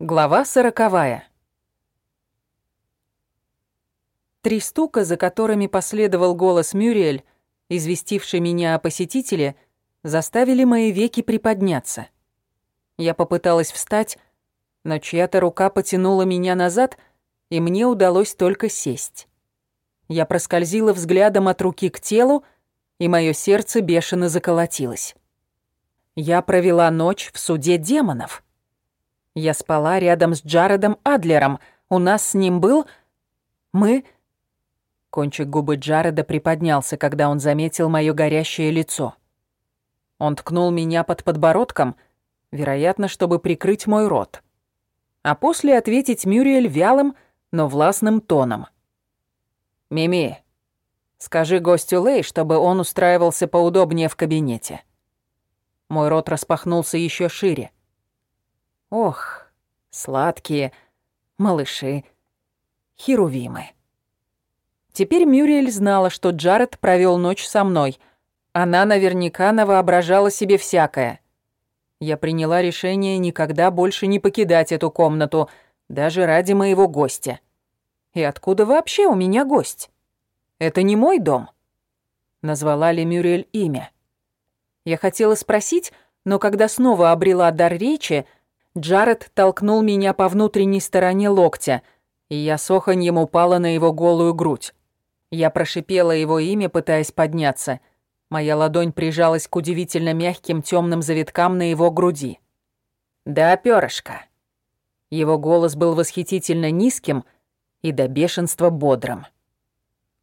Глава сороковая. Три стука, за которыми последовал голос Мюриэль, известивший меня о посетителе, заставили мои веки приподняться. Я попыталась встать, но чья-то рука потянула меня назад, и мне удалось только сесть. Я проскользила взглядом от руки к телу, и мое сердце бешено заколотилось. Я провела ночь в суде демонов. Я спала рядом с Джаредом Адлером. У нас с ним был... Мы... Кончик губы Джареда приподнялся, когда он заметил моё горящее лицо. Он ткнул меня под подбородком, вероятно, чтобы прикрыть мой рот. А после ответить Мюриэль вялым, но властным тоном. «Мими, скажи гостю Лей, чтобы он устраивался поудобнее в кабинете». Мой рот распахнулся еще шире. Ох, сладкие малыши, херувимы. Теперь Мюриэль знала, что Джаред провел ночь со мной. Она наверняка навоображала себе всякое. Я приняла решение никогда больше не покидать эту комнату, даже ради моего гостя. И откуда вообще у меня гость? Это не мой дом. Назвала ли Мюриэль имя? Я хотела спросить, но когда снова обрела дар речи, Джаред толкнул меня по внутренней стороне локтя, и я с оханьем упала на его голую грудь. Я прошипела его имя, пытаясь подняться. Моя ладонь прижалась к удивительно мягким темным завиткам на его груди. «Да, перышко». Его голос был восхитительно низким и до бешенства бодрым.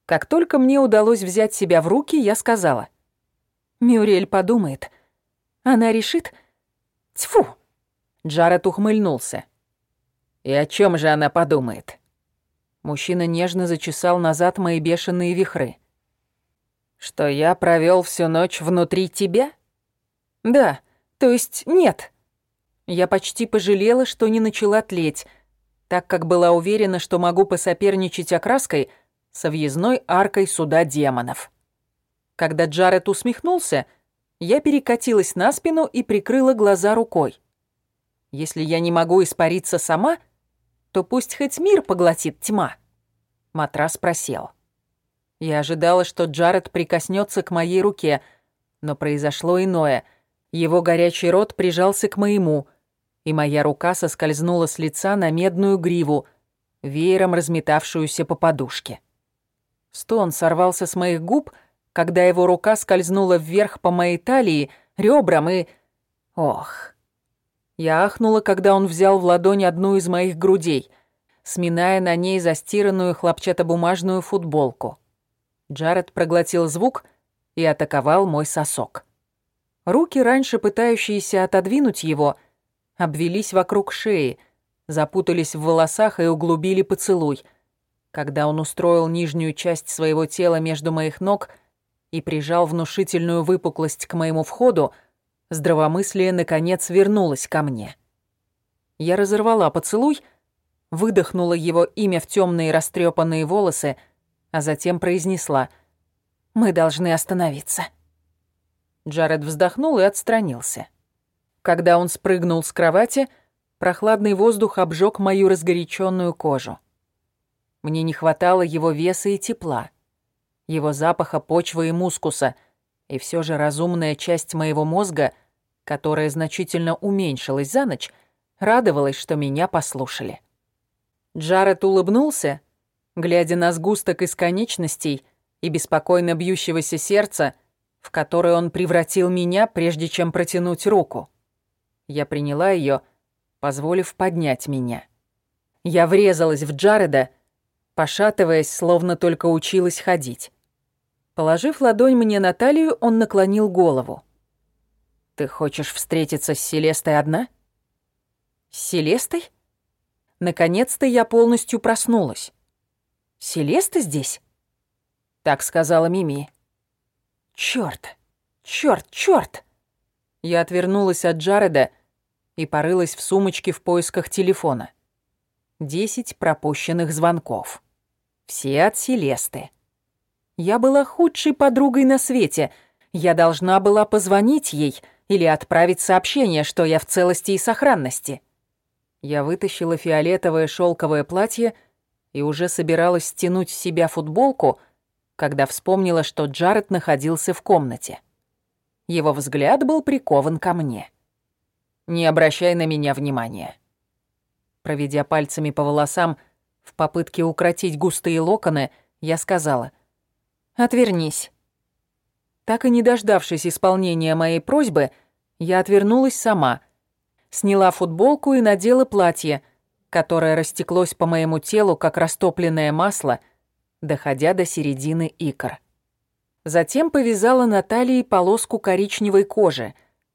Как только мне удалось взять себя в руки, я сказала. «Мюриэль подумает. Она решит... Тьфу!» Джаред ухмыльнулся. «И о чем же она подумает?» Мужчина нежно зачесал назад мои бешеные вихры. «Что я провел всю ночь внутри тебя?» «Да, то есть нет». Я почти пожалела, что не начала тлеть, так как была уверена, что могу посоперничать окраской со въездной аркой суда демонов. Когда Джаред усмехнулся, я перекатилась на спину и прикрыла глаза рукой. Если я не могу испариться сама, то пусть хоть мир поглотит тьма. Матрас просел. Я ожидала, что Джаред прикоснется к моей руке, но произошло иное. Его горячий рот прижался к моему, и моя рука соскользнула с лица на медную гриву, веером разметавшуюся по подушке. Стон сорвался с моих губ, когда его рука скользнула вверх по моей талии, ребрам и... Ох... Я ахнула, когда он взял в ладонь одну из моих грудей, сминая на ней застиранную хлопчатобумажную футболку. Джаред проглотил звук и атаковал мой сосок. Руки, раньше пытающиеся отодвинуть его, обвелись вокруг шеи, запутались в волосах и углубили поцелуй, когда он устроил нижнюю часть своего тела между моих ног и прижал внушительную выпуклость к моему входу, здравомыслие наконец вернулось ко мне. Я разорвала поцелуй, выдохнула его имя в темные растрепанные волосы, а затем произнесла «Мы должны остановиться». Джаред вздохнул и отстранился. Когда он спрыгнул с кровати, прохладный воздух обжег мою разгоряченную кожу. Мне не хватало его веса и тепла, его запаха почвы и мускуса, и все же разумная часть моего мозга которая значительно уменьшилась за ночь, радовалась, что меня послушали. Джаред улыбнулся, глядя на сгусток из конечностей и беспокойно бьющегося сердца, в которое он превратил меня, прежде чем протянуть руку. Я приняла ее, позволив поднять меня. Я врезалась в Джареда, пошатываясь, словно только училась ходить. Положив ладонь мне на талию, он наклонил голову. Ты хочешь встретиться с Селестой одна? С Селестой? Наконец-то я полностью проснулась. Селеста здесь? Так сказала Мими. Чёрт, чёрт, чёрт! Я отвернулась от Джареда и порылась в сумочке в поисках телефона. Десять пропущенных звонков. Все от Селесты. Я была худшей подругой на свете. Я должна была позвонить ей — или отправить сообщение, что я в целости и сохранности. Я вытащила фиолетовое шелковое платье и уже собиралась стянуть с себя футболку, когда вспомнила, что Джаред находился в комнате. Его взгляд был прикован ко мне. «Не обращай на меня внимания». Проведя пальцами по волосам в попытке укротить густые локоны, я сказала «Отвернись». Так и не дождавшись исполнения моей просьбы, я отвернулась сама, сняла футболку и надела платье, которое растеклось по моему телу, как растопленное масло, доходя до середины икр. Затем повязала на талии полоску коричневой кожи,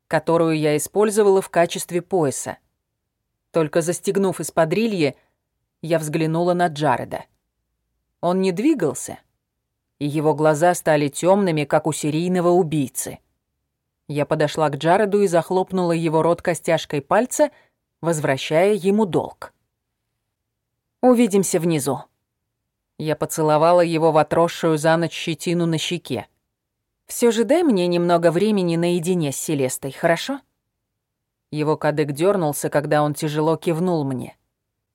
которую я использовала в качестве пояса. Только застегнув эспадрильи, я взглянула на Джареда. Он не двигался, и его глаза стали темными, как у серийного убийцы. Я подошла к Джареду и захлопнула его рот костяшкой пальца, возвращая ему долг. «Увидимся внизу». Я поцеловала его в отросшую за ночь щетину на щеке. Все же дай мне немного времени наедине с Селестой, хорошо?» Его кадык дернулся, когда он тяжело кивнул мне.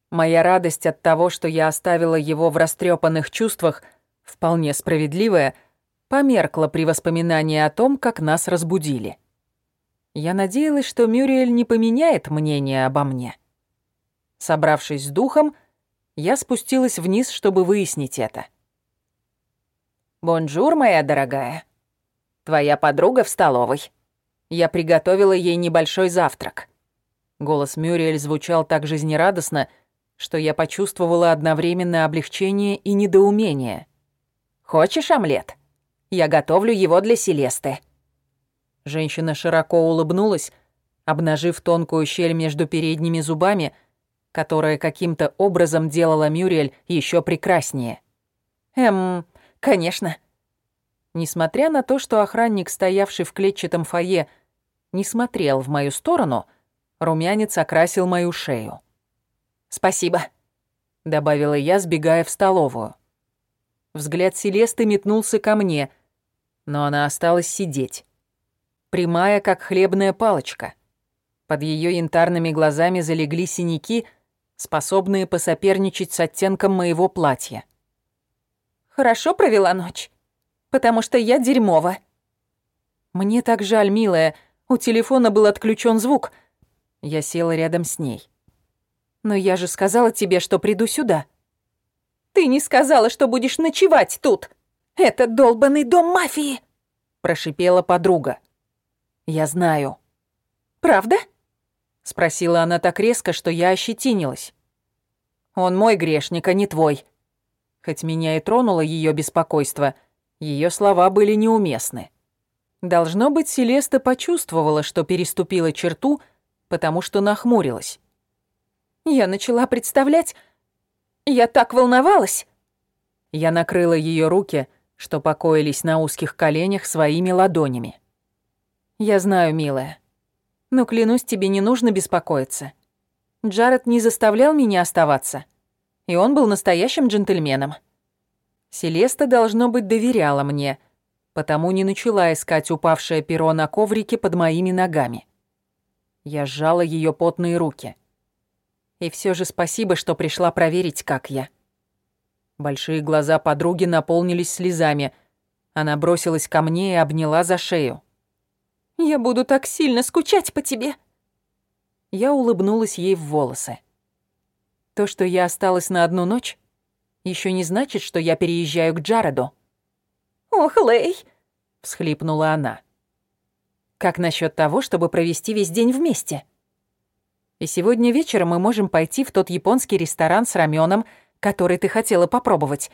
Моя радость от того, что я оставила его в растрепанных чувствах, вполне справедливая, померкла при воспоминании о том, как нас разбудили. Я надеялась, что Мюриэль не поменяет мнение обо мне. Собравшись с духом, я спустилась вниз, чтобы выяснить это. «Bonjour, моя дорогая. Твоя подруга в столовой. Я приготовила ей небольшой завтрак». Голос Мюриэль звучал так жизнерадостно, что я почувствовала одновременно облегчение и недоумение. «Хочешь омлет? Я готовлю его для Селесты». Женщина широко улыбнулась, обнажив тонкую щель между передними зубами, которая каким-то образом делала Мюриэль еще прекраснее. «Эм, конечно». Несмотря на то, что охранник, стоявший в клетчатом фойе, не смотрел в мою сторону, румянец окрасил мою шею. «Спасибо», — добавила я, сбегая в столовую. Взгляд Селесты метнулся ко мне, но она осталась сидеть. Прямая, как хлебная палочка. Под ее янтарными глазами залегли синяки, способные посоперничать с оттенком моего платья. «Хорошо провела ночь, потому что я дерьмова». «Мне так жаль, милая», — у телефона был отключен звук. Я села рядом с ней. «Но я же сказала тебе, что приду сюда». «Ты не сказала, что будешь ночевать тут. Это долбанный дом мафии!» Прошипела подруга. «Я знаю». «Правда?» Спросила она так резко, что я ощетинилась. «Он мой грешник, а не твой». Хоть меня и тронуло ее беспокойство, ее слова были неуместны. Должно быть, Селеста почувствовала, что переступила черту, потому что нахмурилась. Я начала представлять... Я так волновалась. Я накрыла ее руки, что покоились на узких коленях своими ладонями. Я знаю, милая. Но клянусь, тебе не нужно беспокоиться. Джаред не заставлял меня оставаться. И он был настоящим джентльменом. Селеста, должно быть, доверяла мне — потому не начала искать упавшее перо на коврике под моими ногами. Я сжала ее потные руки. И все же спасибо, что пришла проверить, как я. Большие глаза подруги наполнились слезами. Она бросилась ко мне и обняла за шею. «Я буду так сильно скучать по тебе!» Я улыбнулась ей в волосы. То, что я осталась на одну ночь, еще не значит, что я переезжаю к Джареду. «Ох, Лэй!» — всхлипнула она. «Как насчет того, чтобы провести весь день вместе?» «И сегодня вечером мы можем пойти в тот японский ресторан с раменом, который ты хотела попробовать».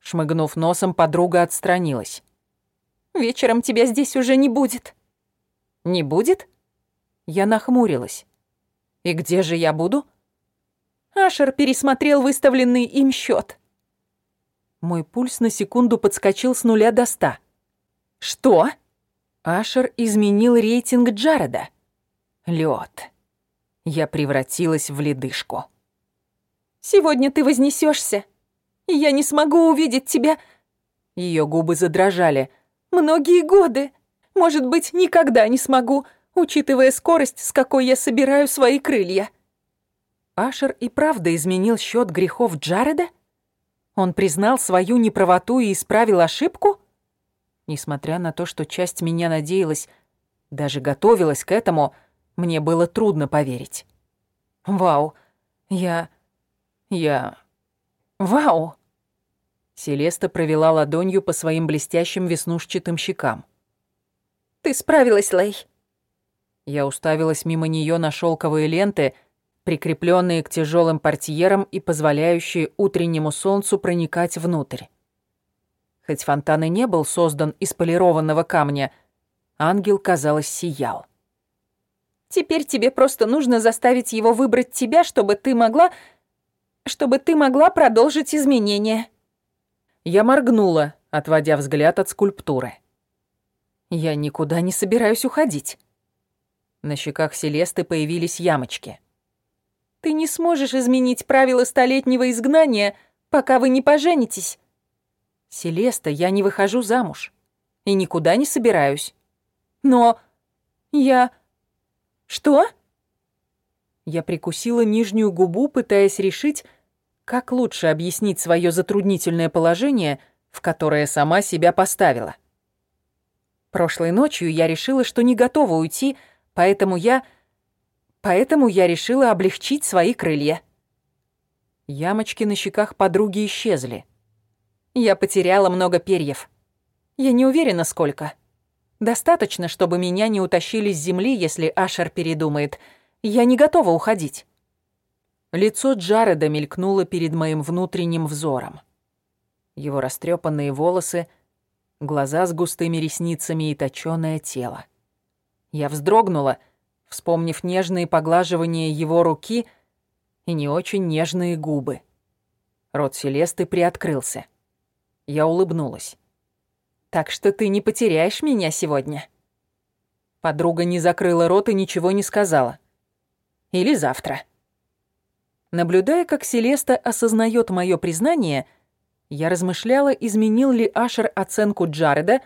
Шмыгнув носом, подруга отстранилась. «Вечером тебя здесь уже не будет». «Не будет?» Я нахмурилась. «И где же я буду?» Ашер пересмотрел выставленный им счет. Мой пульс на секунду подскочил с нуля до ста. «Что?» Ашер изменил рейтинг Джареда. Лёд. Я превратилась в ледышку. «Сегодня ты вознесешься, и я не смогу увидеть тебя...» Ее губы задрожали. «Многие годы. Может быть, никогда не смогу, учитывая скорость, с какой я собираю свои крылья». Ашер и правда изменил счет грехов Джареда? Он признал свою неправоту и исправил ошибку? Несмотря на то, что часть меня надеялась, даже готовилась к этому, мне было трудно поверить. Вау, я... я... Вау! Селеста провела ладонью по своим блестящим веснушчатым щекам. «Ты справилась, Лей!» Я уставилась мимо нее на шелковые ленты — прикрепленные к тяжелым портьерам и позволяющие утреннему солнцу проникать внутрь. Хоть фонтан и не был создан из полированного камня, ангел, казалось, сиял. «Теперь тебе просто нужно заставить его выбрать тебя, чтобы ты могла... чтобы ты могла продолжить изменения». Я моргнула, отводя взгляд от скульптуры. «Я никуда не собираюсь уходить». На щеках Селесты появились ямочки. Ты не сможешь изменить правила столетнего изгнания, пока вы не поженитесь. Селеста, я не выхожу замуж. И никуда не собираюсь. Но я... Что? Я прикусила нижнюю губу, пытаясь решить, как лучше объяснить свое затруднительное положение, в которое сама себя поставила. Прошлой ночью я решила, что не готова уйти, поэтому я Поэтому я решила облегчить свои крылья. Ямочки на щеках подруги исчезли. Я потеряла много перьев. Я не уверена, сколько. Достаточно, чтобы меня не утащили с земли, если Ашер передумает. Я не готова уходить. Лицо Джареда мелькнуло перед моим внутренним взором. Его растрепанные волосы, глаза с густыми ресницами и точёное тело. Я вздрогнула — вспомнив нежные поглаживания его руки и не очень нежные губы. Рот Селесты приоткрылся. Я улыбнулась. «Так что ты не потеряешь меня сегодня?» Подруга не закрыла рот и ничего не сказала. «Или завтра». Наблюдая, как Селеста осознает мое признание, я размышляла, изменил ли Ашер оценку Джареда,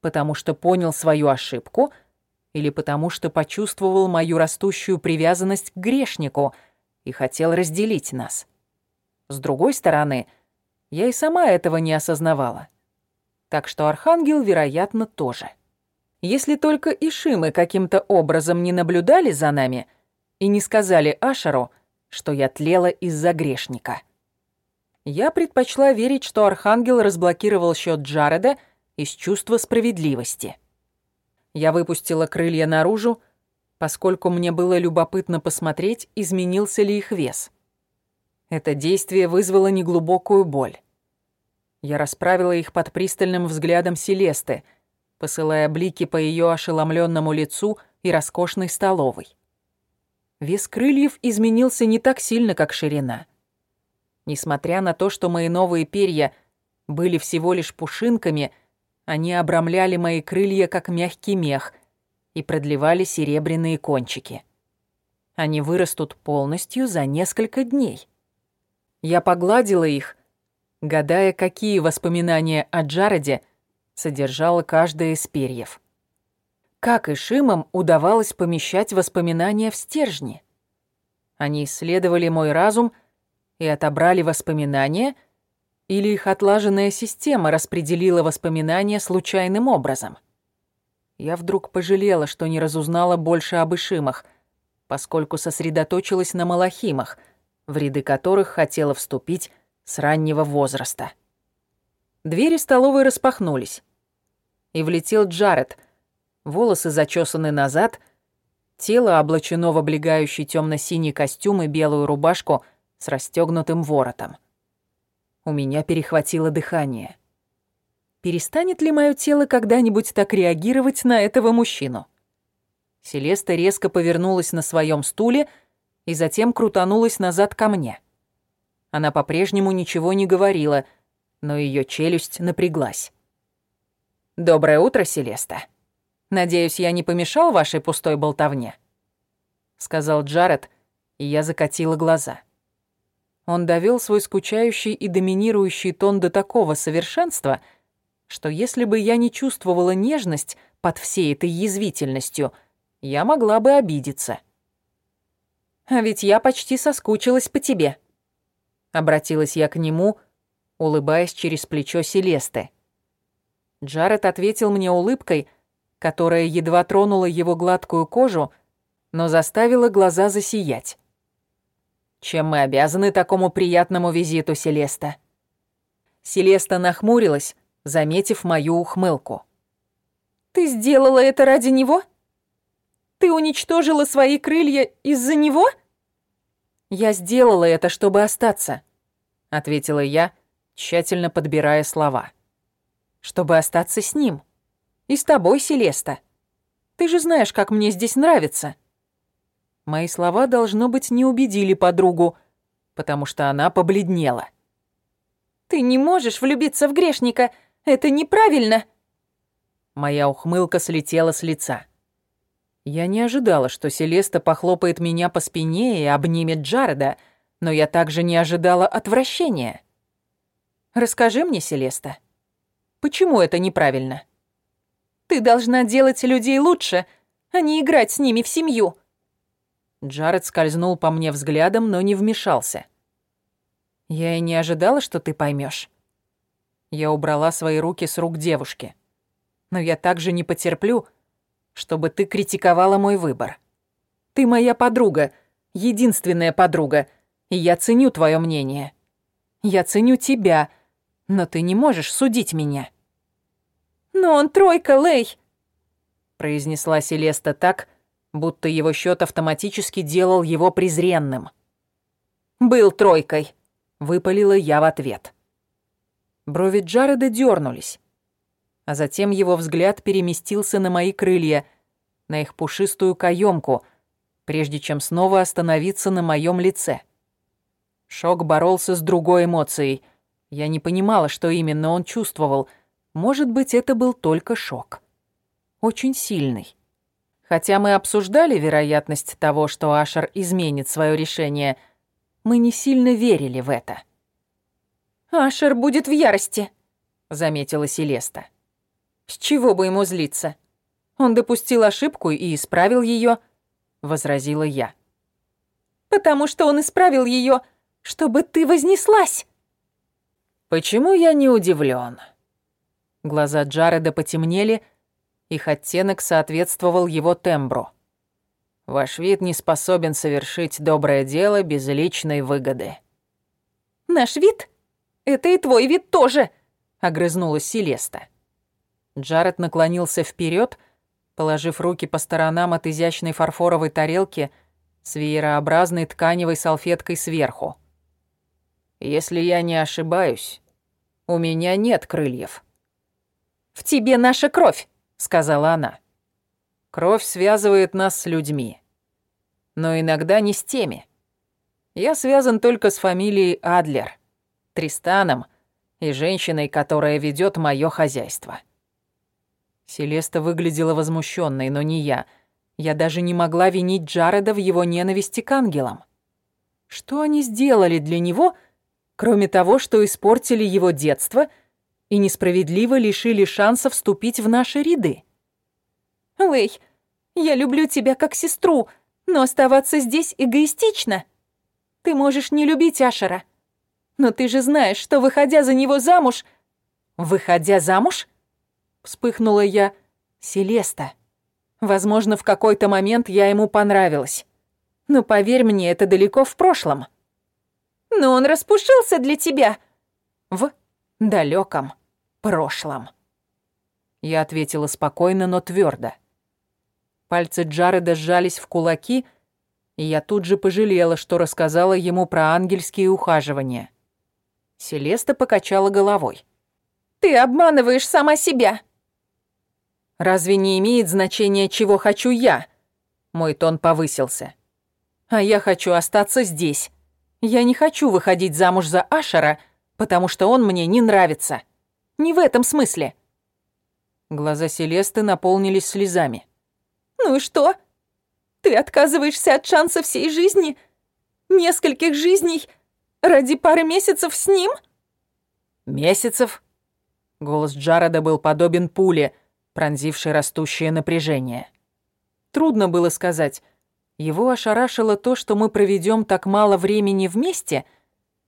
потому что понял свою ошибку — или потому что почувствовал мою растущую привязанность к грешнику и хотел разделить нас. С другой стороны, я и сама этого не осознавала. Так что Архангел, вероятно, тоже. Если только Ишимы каким-то образом не наблюдали за нами и не сказали Ашару, что я тлела из-за грешника. Я предпочла верить, что Архангел разблокировал счет Джареда из чувства справедливости. Я выпустила крылья наружу, поскольку мне было любопытно посмотреть, изменился ли их вес. Это действие вызвало неглубокую боль. Я расправила их под пристальным взглядом Селесты, посылая блики по ее ошеломленному лицу и роскошной столовой. Вес крыльев изменился не так сильно, как ширина. Несмотря на то, что мои новые перья были всего лишь пушинками — они обрамляли мои крылья, как мягкий мех, и продлевали серебряные кончики. Они вырастут полностью за несколько дней. Я погладила их, гадая, какие воспоминания о Джареде содержало каждое из перьев. Как и Шимам удавалось помещать воспоминания в стержни? Они исследовали мой разум и отобрали воспоминания — или их отлаженная система распределила воспоминания случайным образом? Я вдруг пожалела, что не разузнала больше об Ишимах, поскольку сосредоточилась на Малахимах, в ряды которых хотела вступить с раннего возраста. Двери столовой распахнулись. И влетел Джаред. Волосы зачесаны назад, тело облачено в облегающий темно синий костюм и белую рубашку с расстегнутым воротом. У меня перехватило дыхание. Перестанет ли мое тело когда-нибудь так реагировать на этого мужчину? Селеста резко повернулась на своем стуле и затем крутанулась назад ко мне. Она по-прежнему ничего не говорила, но ее челюсть напряглась. «Доброе утро, Селеста. Надеюсь, я не помешал вашей пустой болтовне?» Сказал Джаред, и я закатила глаза. Он довел свой скучающий и доминирующий тон до такого совершенства, что если бы я не чувствовала нежность под всей этой язвительностью, я могла бы обидеться. А ведь я почти соскучилась по тебе. Обратилась я к нему, улыбаясь через плечо Селесты. Джаред ответил мне улыбкой, которая едва тронула его гладкую кожу, но заставила глаза засиять. «Чем мы обязаны такому приятному визиту, Селеста?» Селеста нахмурилась, заметив мою ухмылку. «Ты сделала это ради него? Ты уничтожила свои крылья из-за него?» «Я сделала это, чтобы остаться», — ответила я, тщательно подбирая слова. «Чтобы остаться с ним. И с тобой, Селеста. Ты же знаешь, как мне здесь нравится». Мои слова, должно быть, не убедили подругу, потому что она побледнела. «Ты не можешь влюбиться в грешника. Это неправильно!» Моя ухмылка слетела с лица. Я не ожидала, что Селеста похлопает меня по спине и обнимет Джареда, но я также не ожидала отвращения. «Расскажи мне, Селеста, почему это неправильно?» «Ты должна делать людей лучше, а не играть с ними в семью», Джаред скользнул по мне взглядом, но не вмешался. «Я и не ожидала, что ты поймешь. Я убрала свои руки с рук девушки. «Но я также не потерплю, чтобы ты критиковала мой выбор. Ты моя подруга, единственная подруга, я ценю твое мнение. Я ценю тебя, но ты не можешь судить меня». «Но он тройка, Лей!» произнесла Селеста так, будто его счет автоматически делал его презренным. «Был тройкой», — выпалила я в ответ. Брови Джареда дернулись, а затем его взгляд переместился на мои крылья, на их пушистую каемку, прежде чем снова остановиться на моем лице. Шок боролся с другой эмоцией. Я не понимала, что именно он чувствовал. Может быть, это был только шок. Очень сильный. Хотя мы обсуждали вероятность того, что Ашер изменит свое решение, мы не сильно верили в это. «Ашер будет в ярости», — заметила Селеста. «С чего бы ему злиться? Он допустил ошибку и исправил ее, возразила я. «Потому что он исправил ее, чтобы ты вознеслась». «Почему я не удивлен? Глаза Джареда потемнели, — их оттенок соответствовал его тембру. Ваш вид не способен совершить доброе дело без личной выгоды. «Наш вид? Это и твой вид тоже!» — огрызнулась Селеста. Джаред наклонился вперед, положив руки по сторонам от изящной фарфоровой тарелки с веерообразной тканевой салфеткой сверху. «Если я не ошибаюсь, у меня нет крыльев». «В тебе наша кровь!» — сказала она. «Кровь связывает нас с людьми. Но иногда не с теми. Я связан только с фамилией Адлер, Тристаном и женщиной, которая ведет мое хозяйство». Селеста выглядела возмущенной, но не я. Я даже не могла винить Джареда в его ненависти к ангелам. Что они сделали для него, кроме того, что испортили его детство — и несправедливо лишили шанса вступить в наши ряды. «Лэй, я люблю тебя как сестру, но оставаться здесь эгоистично. Ты можешь не любить Ашера, но ты же знаешь, что, выходя за него замуж...» «Выходя замуж?» Вспыхнула я. «Селеста. Возможно, в какой-то момент я ему понравилась. Но поверь мне, это далеко в прошлом». «Но он распушился для тебя». «В далеком прошлом. Я ответила спокойно, но твердо. Пальцы Джареда сжались в кулаки, и я тут же пожалела, что рассказала ему про ангельские ухаживания. Селеста покачала головой. «Ты обманываешь сама себя!» «Разве не имеет значения, чего хочу я?» Мой тон повысился. «А я хочу остаться здесь. Я не хочу выходить замуж за Ашера, потому что он мне не нравится. Не в этом смысле». Глаза Селесты наполнились слезами. «Ну и что? Ты отказываешься от шанса всей жизни? Нескольких жизней? Ради пары месяцев с ним?» «Месяцев?» Голос Джареда был подобен пуле, пронзившей растущее напряжение. Трудно было сказать, Его ошарашило то, что мы проведем так мало времени вместе,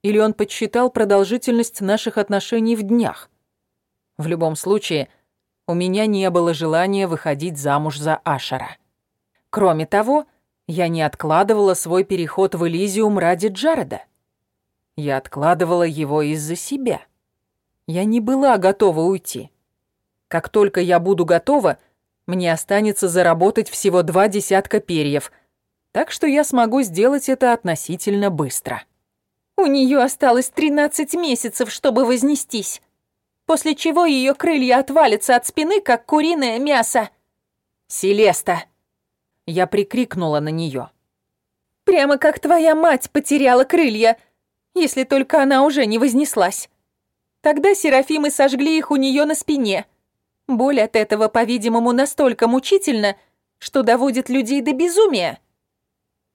или он подсчитал продолжительность наших отношений в днях. В любом случае, у меня не было желания выходить замуж за Ашера. Кроме того, я не откладывала свой переход в Элизиум ради Джареда. Я откладывала его из-за себя. Я не была готова уйти. Как только я буду готова, мне останется заработать всего два десятка перьев, так что я смогу сделать это относительно быстро. У нее осталось 13 месяцев, чтобы вознестись после чего ее крылья отвалятся от спины, как куриное мясо. «Селеста!» Я прикрикнула на нее. «Прямо как твоя мать потеряла крылья, если только она уже не вознеслась. Тогда серафимы сожгли их у нее на спине. Боль от этого, по-видимому, настолько мучительна, что доводит людей до безумия».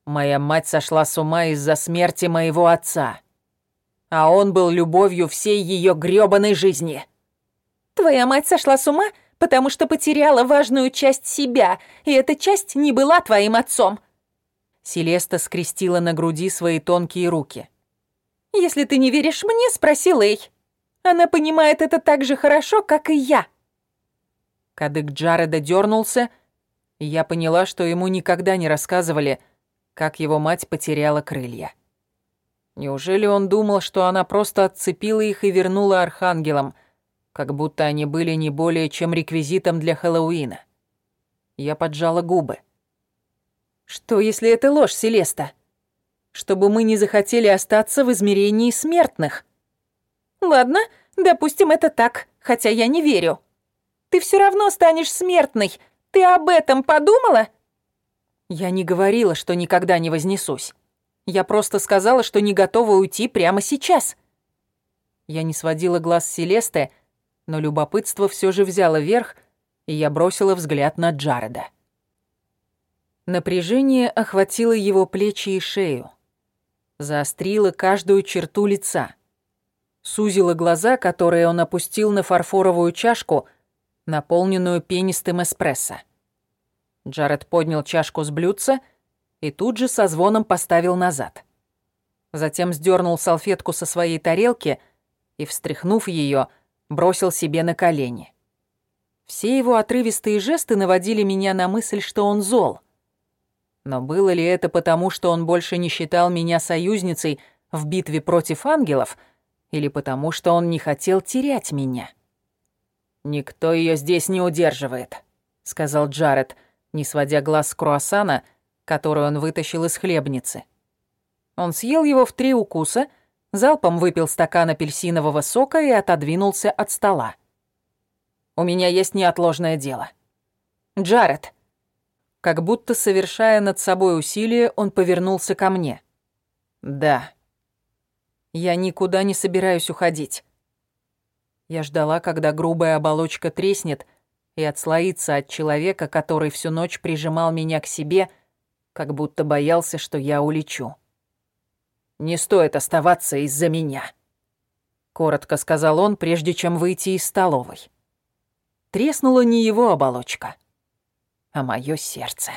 Моя мать сошла с ума из-за смерти моего отца а он был любовью всей ее грёбаной жизни. Твоя мать сошла с ума, потому что потеряла важную часть себя, и эта часть не была твоим отцом. Селеста скрестила на груди свои тонкие руки. «Если ты не веришь мне, спроси Лей. Она понимает это так же хорошо, как и я». Кадык Джареда дернулся, и я поняла, что ему никогда не рассказывали, как его мать потеряла крылья. Неужели он думал, что она просто отцепила их и вернула архангелам, как будто они были не более чем реквизитом для Хэллоуина? Я поджала губы. Что, если это ложь, Селеста? Чтобы мы не захотели остаться в измерении смертных? Ладно, допустим, это так, хотя я не верю. Ты все равно станешь смертной. Ты об этом подумала? Я не говорила, что никогда не вознесусь. Я просто сказала, что не готова уйти прямо сейчас. Я не сводила глаз с Селесты, но любопытство все же взяло верх, и я бросила взгляд на Джареда. Напряжение охватило его плечи и шею. Заострило каждую черту лица. Сузило глаза, которые он опустил на фарфоровую чашку, наполненную пенистым эспрессо. Джаред поднял чашку с блюдца — и тут же со звоном поставил назад. Затем сдернул салфетку со своей тарелки и, встряхнув ее, бросил себе на колени. Все его отрывистые жесты наводили меня на мысль, что он зол. Но было ли это потому, что он больше не считал меня союзницей в битве против ангелов, или потому, что он не хотел терять меня? «Никто ее здесь не удерживает», — сказал Джаред, не сводя глаз с круассана которую он вытащил из хлебницы. Он съел его в три укуса, залпом выпил стакан апельсинового сока и отодвинулся от стола. «У меня есть неотложное дело. Джаред!» Как будто совершая над собой усилие, он повернулся ко мне. «Да. Я никуда не собираюсь уходить». Я ждала, когда грубая оболочка треснет и отслоится от человека, который всю ночь прижимал меня к себе — как будто боялся, что я улечу. «Не стоит оставаться из-за меня», — коротко сказал он, прежде чем выйти из столовой. Треснула не его оболочка, а мое сердце.